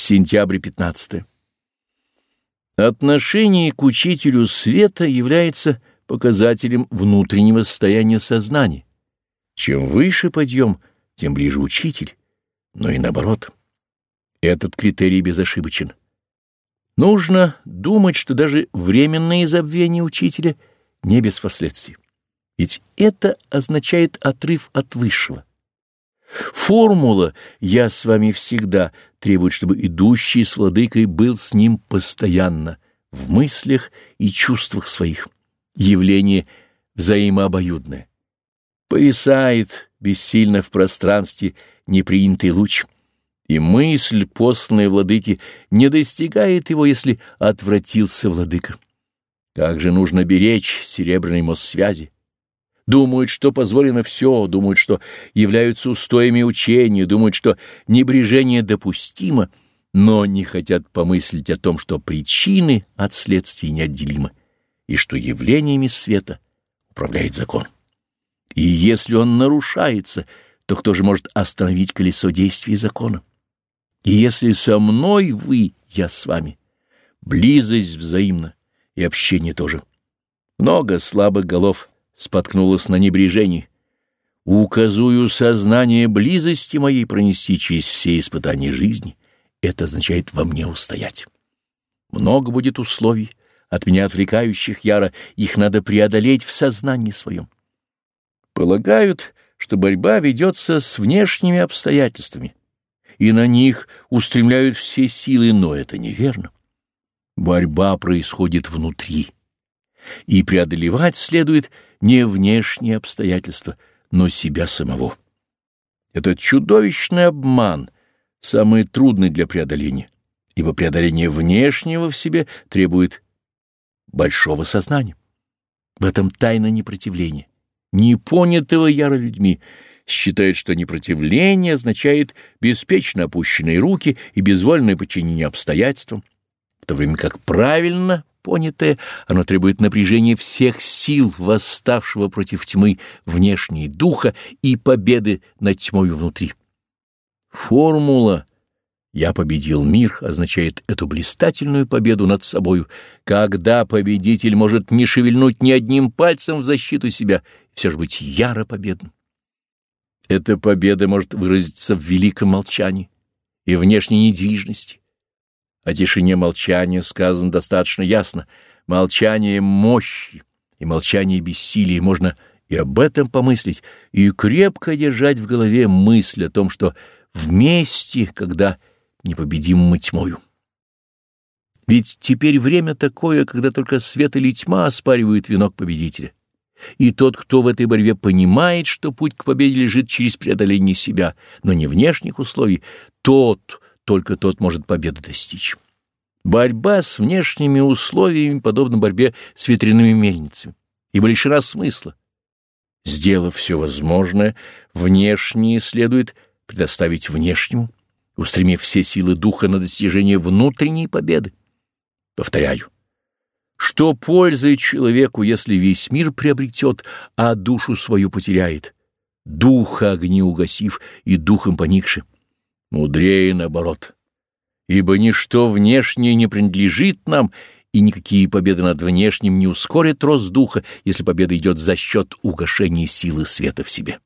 Сентябрь 15. Отношение к учителю света является показателем внутреннего состояния сознания. Чем выше подъем, тем ближе учитель, но и наоборот. Этот критерий безошибочен. Нужно думать, что даже временное забвение учителя не без последствий. Ведь это означает отрыв от высшего. Формула «я с вами всегда» требует, чтобы идущий с владыкой был с ним постоянно, в мыслях и чувствах своих. Явление взаимообоюдное. Повисает бессильно в пространстве непринятый луч, и мысль, посланная владыки, не достигает его, если отвратился владыка. Как же нужно беречь серебряный мост связи? Думают, что позволено все, думают, что являются устоями учения, думают, что небрежение допустимо, но не хотят помыслить о том, что причины от следствий неотделимы, и что явлениями света управляет закон. И если он нарушается, то кто же может остановить колесо действия закона? И если со мной вы, я с вами, близость взаимна, и общение тоже. Много слабых голов — споткнулась на небрежении. Указую сознание близости моей пронести через все испытания жизни. Это означает во мне устоять. Много будет условий, от меня отвлекающих яро, их надо преодолеть в сознании своем. Полагают, что борьба ведется с внешними обстоятельствами, и на них устремляют все силы, но это неверно. Борьба происходит внутри, и преодолевать следует — не внешние обстоятельства, но себя самого. Этот чудовищный обман самый трудный для преодоления, ибо преодоление внешнего в себе требует большого сознания. В этом тайна непротивления. Непонятого яро людьми считает, что непротивление означает беспечно опущенные руки и безвольное подчинение обстоятельствам, в то время как правильно понятое, оно требует напряжения всех сил восставшего против тьмы внешней духа и победы над тьмой внутри. Формула «Я победил мир» означает эту блистательную победу над собою, когда победитель может не шевельнуть ни одним пальцем в защиту себя, все же быть яро победным. Эта победа может выразиться в великом молчании и внешней недвижности, о тишине молчания сказано достаточно ясно. Молчание мощи и молчание бессилия. Можно и об этом помыслить, и крепко держать в голове мысль о том, что вместе, когда непобедимы тьмою. Ведь теперь время такое, когда только свет или тьма оспаривают венок победителя. И тот, кто в этой борьбе понимает, что путь к победе лежит через преодоление себя, но не внешних условий, тот только тот может победы достичь. Борьба с внешними условиями подобна борьбе с ветряными мельницами, ибо лишена смысла. Сделав все возможное, внешнее следует предоставить внешнему, устремив все силы духа на достижение внутренней победы. Повторяю, что пользы человеку, если весь мир приобретет, а душу свою потеряет, духа огни угасив и духом поникши? Мудрее наоборот. Ибо ничто внешнее не принадлежит нам, и никакие победы над внешним не ускорят рост духа, если победа идет за счет угошения силы света в себе.